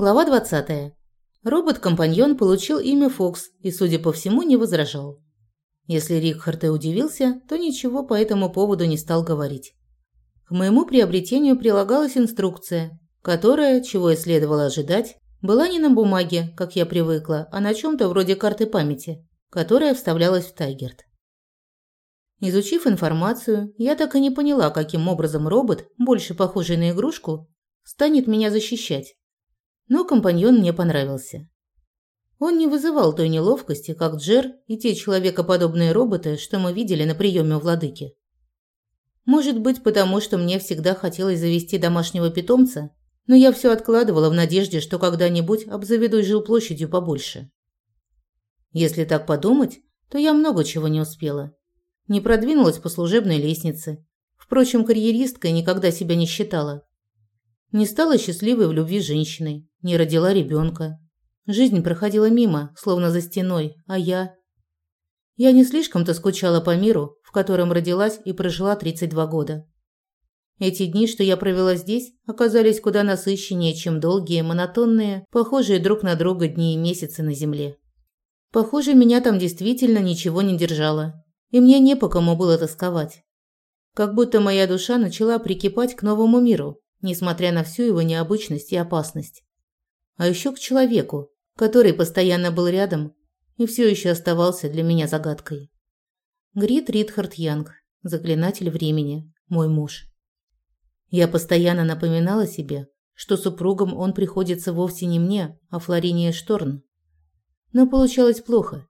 Глава 20. Робот-компаньон получил имя Фокс и, судя по всему, не возражал. Если Рикхард и удивился, то ничего по этому поводу не стал говорить. К моему приобретению прилагалась инструкция, которая, чего и следовало ожидать, была не на бумаге, как я привыкла, а на чем-то вроде карты памяти, которая вставлялась в Тайгерт. Изучив информацию, я так и не поняла, каким образом робот, больше похожий на игрушку, станет меня защищать но компаньон мне понравился. Он не вызывал той неловкости, как Джер и те человекоподобные роботы, что мы видели на приеме у владыки. Может быть, потому что мне всегда хотелось завести домашнего питомца, но я все откладывала в надежде, что когда-нибудь обзаведусь жилплощадью побольше. Если так подумать, то я много чего не успела. Не продвинулась по служебной лестнице. Впрочем, карьеристкой никогда себя не считала. Не стала счастливой в любви женщиной, не родила ребенка. Жизнь проходила мимо, словно за стеной, а я... Я не слишком-то скучала по миру, в котором родилась и прожила 32 года. Эти дни, что я провела здесь, оказались куда насыщеннее, чем долгие, монотонные, похожие друг на друга дни и месяцы на земле. Похоже, меня там действительно ничего не держало, и мне не по кому было тосковать. Как будто моя душа начала прикипать к новому миру, несмотря на всю его необычность и опасность. А еще к человеку, который постоянно был рядом и все еще оставался для меня загадкой. Грит Ридхард Янг, заклинатель времени, мой муж. Я постоянно напоминала себе, что супругом он приходится вовсе не мне, а Флорине Шторн. Но получалось плохо.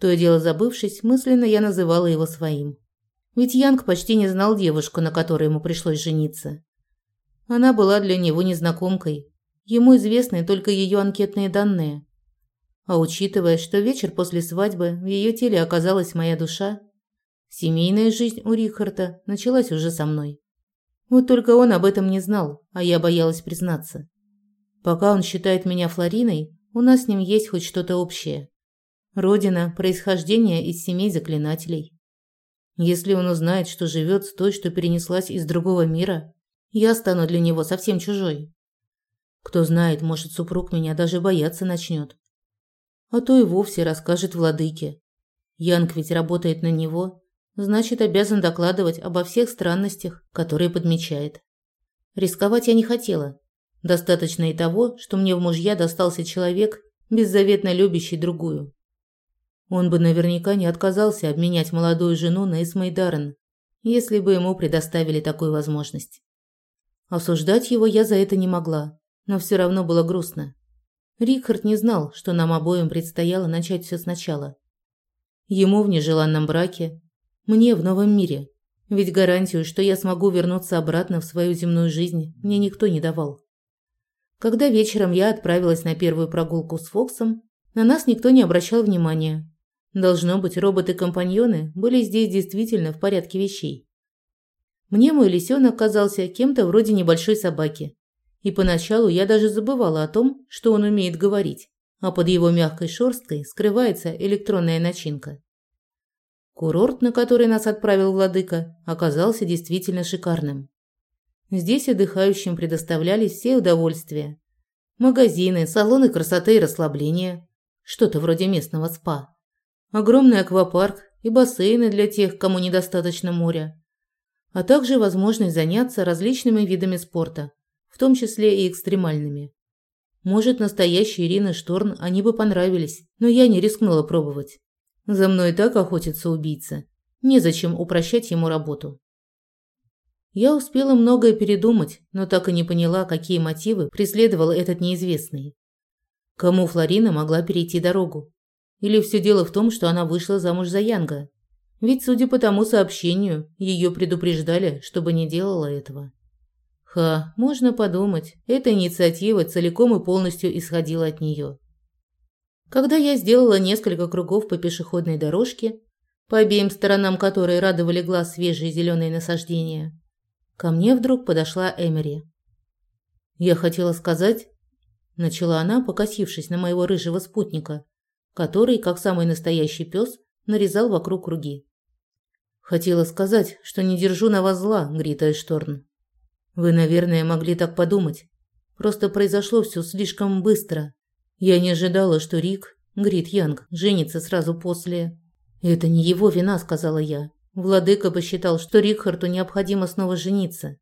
То и дело забывшись, мысленно я называла его своим. Ведь Янг почти не знал девушку, на которой ему пришлось жениться. Она была для него незнакомкой. Ему известны только ее анкетные данные. А учитывая, что вечер после свадьбы в ее теле оказалась моя душа, семейная жизнь у Рихарда началась уже со мной. Вот только он об этом не знал, а я боялась признаться. Пока он считает меня Флориной, у нас с ним есть хоть что-то общее. Родина, происхождение из семей заклинателей. Если он узнает, что живет с той, что перенеслась из другого мира, я стану для него совсем чужой. Кто знает, может, супруг меня даже бояться начнет. А то и вовсе расскажет владыке. Янг ведь работает на него, значит, обязан докладывать обо всех странностях, которые подмечает. Рисковать я не хотела. Достаточно и того, что мне в мужья достался человек, беззаветно любящий другую. Он бы наверняка не отказался обменять молодую жену на Эсмейдарен, если бы ему предоставили такую возможность. Осуждать его я за это не могла, но все равно было грустно. Рихард не знал, что нам обоим предстояло начать все сначала. Ему в нежеланном браке, мне в новом мире. Ведь гарантию, что я смогу вернуться обратно в свою земную жизнь, мне никто не давал. Когда вечером я отправилась на первую прогулку с Фоксом, на нас никто не обращал внимания. Должно быть, роботы-компаньоны были здесь действительно в порядке вещей. Мне мой лисенок казался кем-то вроде небольшой собаки. И поначалу я даже забывала о том, что он умеет говорить, а под его мягкой шерсткой скрывается электронная начинка. Курорт, на который нас отправил владыка, оказался действительно шикарным. Здесь отдыхающим предоставлялись все удовольствия. Магазины, салоны красоты и расслабления, что-то вроде местного спа. Огромный аквапарк и бассейны для тех, кому недостаточно моря а также возможность заняться различными видами спорта, в том числе и экстремальными. Может, настоящей Ирина Шторн они бы понравились, но я не рискнула пробовать. За мной и так охотится убийца. Незачем упрощать ему работу. Я успела многое передумать, но так и не поняла, какие мотивы преследовал этот неизвестный. Кому Флорина могла перейти дорогу? Или все дело в том, что она вышла замуж за Янга? Ведь, судя по тому сообщению, ее предупреждали, чтобы не делала этого. Ха, можно подумать, эта инициатива целиком и полностью исходила от нее. Когда я сделала несколько кругов по пешеходной дорожке, по обеим сторонам которой радовали глаз свежие зеленые насаждения, ко мне вдруг подошла Эмери. «Я хотела сказать...» – начала она, покосившись на моего рыжего спутника, который, как самый настоящий пес, нарезал вокруг круги. Хотела сказать, что не держу на вас зла, Грита Эшторн. Вы, наверное, могли так подумать. Просто произошло все слишком быстро. Я не ожидала, что Рик, Грит Янг, женится сразу после. Это не его вина, сказала я. Владыка посчитал, что Рикхарту необходимо снова жениться.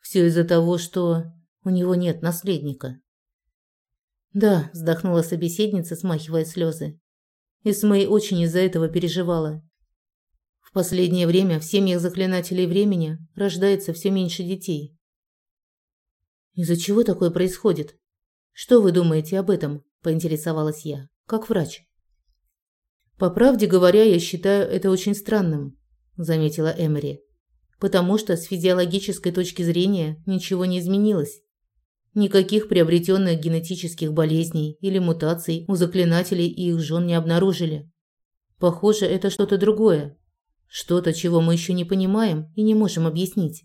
Все из-за того, что у него нет наследника. Да, вздохнула собеседница, смахивая слезы. Исмей очень из-за этого переживала. В последнее время в семьях заклинателей времени рождается все меньше детей. Из-за чего такое происходит? Что вы думаете об этом? поинтересовалась я, как врач. По правде говоря, я считаю это очень странным, заметила Эмери. Потому что с физиологической точки зрения ничего не изменилось. Никаких приобретенных генетических болезней или мутаций у заклинателей и их жен не обнаружили. Похоже, это что-то другое. Что-то, чего мы еще не понимаем и не можем объяснить.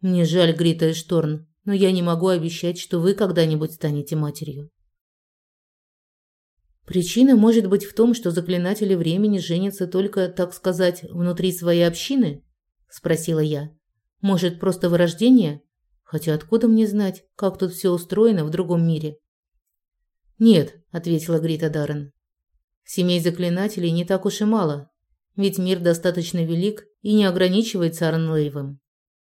Мне жаль, Грита и Шторн, но я не могу обещать, что вы когда-нибудь станете матерью. Причина может быть в том, что заклинатели времени женятся только, так сказать, внутри своей общины? спросила я. Может, просто вырождение? Хотя откуда мне знать, как тут все устроено в другом мире? Нет, ответила Грита Даррен. Семей заклинателей не так уж и мало, ведь мир достаточно велик и не ограничивается Арнлейвом.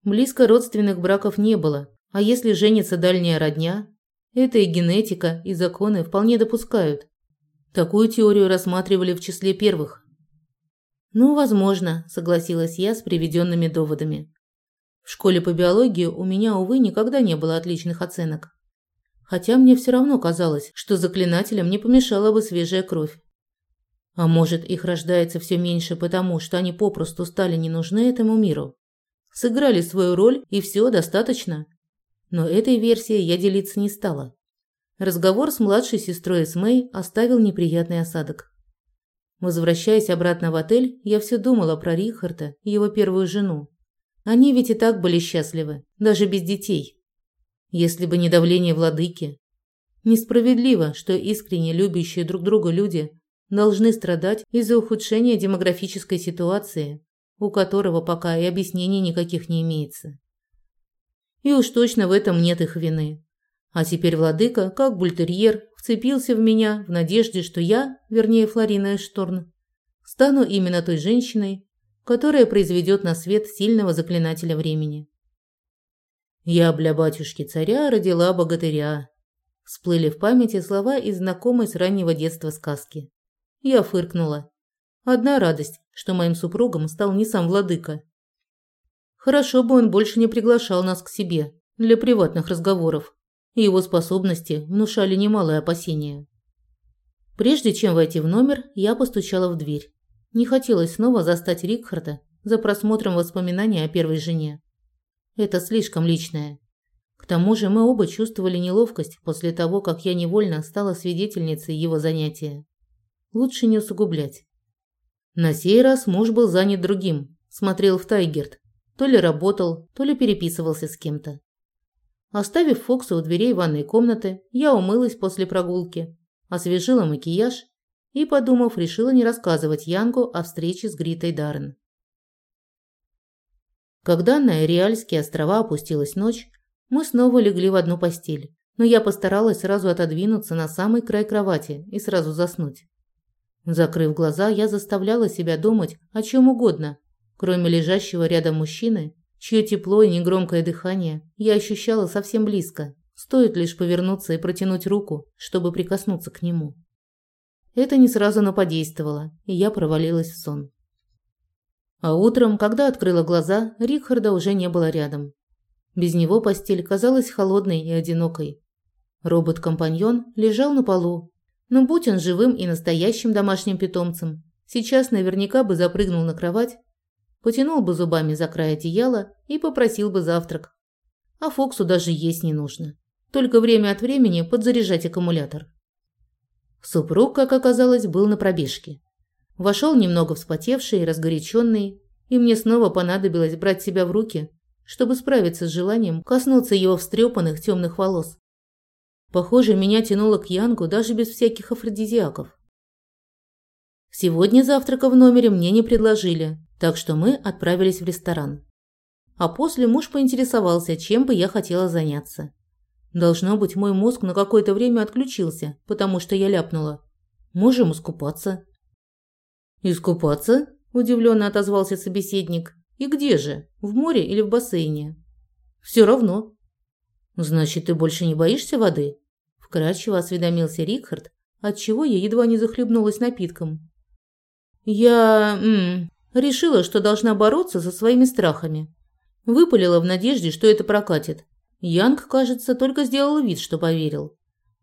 Близко родственных браков не было, а если женится дальняя родня, это и генетика, и законы вполне допускают. Такую теорию рассматривали в числе первых. Ну, возможно, согласилась я с приведенными доводами. В школе по биологии у меня, увы, никогда не было отличных оценок. Хотя мне все равно казалось, что заклинателям не помешала бы свежая кровь. А может, их рождается все меньше потому, что они попросту стали не нужны этому миру. Сыграли свою роль, и все, достаточно. Но этой версией я делиться не стала. Разговор с младшей сестрой Эсмей оставил неприятный осадок. Возвращаясь обратно в отель, я все думала про Рихарда и его первую жену. Они ведь и так были счастливы, даже без детей. Если бы не давление владыки. Несправедливо, что искренне любящие друг друга люди должны страдать из-за ухудшения демографической ситуации, у которого пока и объяснений никаких не имеется. И уж точно в этом нет их вины. А теперь владыка, как бультерьер, вцепился в меня в надежде, что я, вернее Флорина Эшторн, стану именно той женщиной, которая произведет на свет сильного заклинателя времени. «Я бля батюшки царя родила богатыря», – всплыли в памяти слова из знакомой с раннего детства сказки. Я фыркнула. Одна радость, что моим супругом стал не сам владыка. Хорошо бы он больше не приглашал нас к себе для приватных разговоров. Его способности внушали немалое опасение. Прежде чем войти в номер, я постучала в дверь. Не хотелось снова застать Рикхарда за просмотром воспоминаний о первой жене. Это слишком личное. К тому же мы оба чувствовали неловкость после того, как я невольно стала свидетельницей его занятия. Лучше не усугублять. На сей раз муж был занят другим, смотрел в Тайгерт. То ли работал, то ли переписывался с кем-то. Оставив Фокса у дверей ванной комнаты, я умылась после прогулки, освежила макияж и, подумав, решила не рассказывать Янгу о встрече с Гритой Даррен. Когда на Эриальские острова опустилась ночь, мы снова легли в одну постель, но я постаралась сразу отодвинуться на самый край кровати и сразу заснуть. Закрыв глаза, я заставляла себя думать о чем угодно, кроме лежащего рядом мужчины, чье тепло и негромкое дыхание я ощущала совсем близко. Стоит лишь повернуться и протянуть руку, чтобы прикоснуться к нему. Это не сразу, но подействовало, и я провалилась в сон. А утром, когда открыла глаза, Рихарда уже не было рядом. Без него постель казалась холодной и одинокой. Робот-компаньон лежал на полу, но будь он живым и настоящим домашним питомцем, сейчас наверняка бы запрыгнул на кровать, потянул бы зубами за край одеяла и попросил бы завтрак. А Фоксу даже есть не нужно. Только время от времени подзаряжать аккумулятор. Супруг, как оказалось, был на пробежке. Вошел немного вспотевший и разгоряченный, и мне снова понадобилось брать себя в руки, чтобы справиться с желанием коснуться его встрепанных темных волос. Похоже, меня тянуло к Янгу даже без всяких афродизиаков. Сегодня завтрака в номере мне не предложили, так что мы отправились в ресторан. А после муж поинтересовался, чем бы я хотела заняться. Должно быть, мой мозг на какое-то время отключился, потому что я ляпнула. Можем искупаться. Искупаться? Удивленно отозвался собеседник. И где же? В море или в бассейне? Все равно. Значит, ты больше не боишься воды? Вкратчиво осведомился Рикхард, отчего я едва не захлебнулась напитком. Я м, решила, что должна бороться со своими страхами. Выпалила в надежде, что это прокатит. Янг, кажется, только сделал вид, что поверил.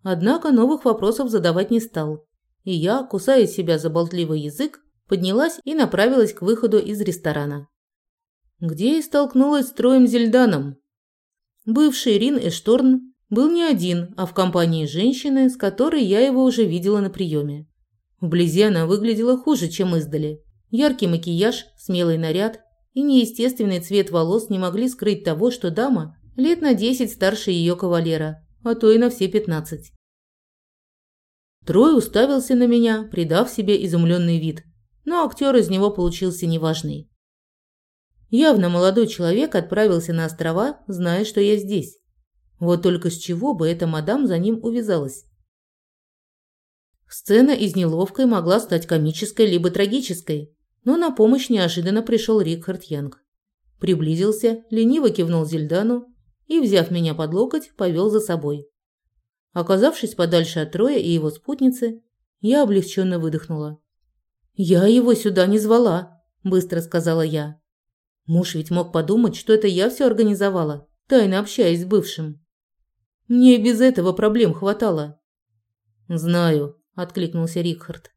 Однако новых вопросов задавать не стал. И я, кусая себя за болтливый язык, поднялась и направилась к выходу из ресторана. Где и столкнулась с Троем Зельданом. Бывший Рин Эшторн был не один, а в компании женщины, с которой я его уже видела на приеме. Вблизи она выглядела хуже, чем издали. Яркий макияж, смелый наряд и неестественный цвет волос не могли скрыть того, что дама лет на десять старше ее кавалера, а то и на все пятнадцать. Трой уставился на меня, придав себе изумленный вид, но актер из него получился неважный. Явно молодой человек отправился на острова, зная, что я здесь. Вот только с чего бы эта мадам за ним увязалась? Сцена из неловкой могла стать комической либо трагической, но на помощь неожиданно пришел Рикхард Янг. Приблизился, лениво кивнул Зельдану и, взяв меня под локоть, повел за собой. Оказавшись подальше от Троя и его спутницы, я облегченно выдохнула. «Я его сюда не звала», – быстро сказала я. Муж ведь мог подумать, что это я все организовала, тайно общаясь с бывшим. Мне без этого проблем хватало. «Знаю», – откликнулся Рикхард.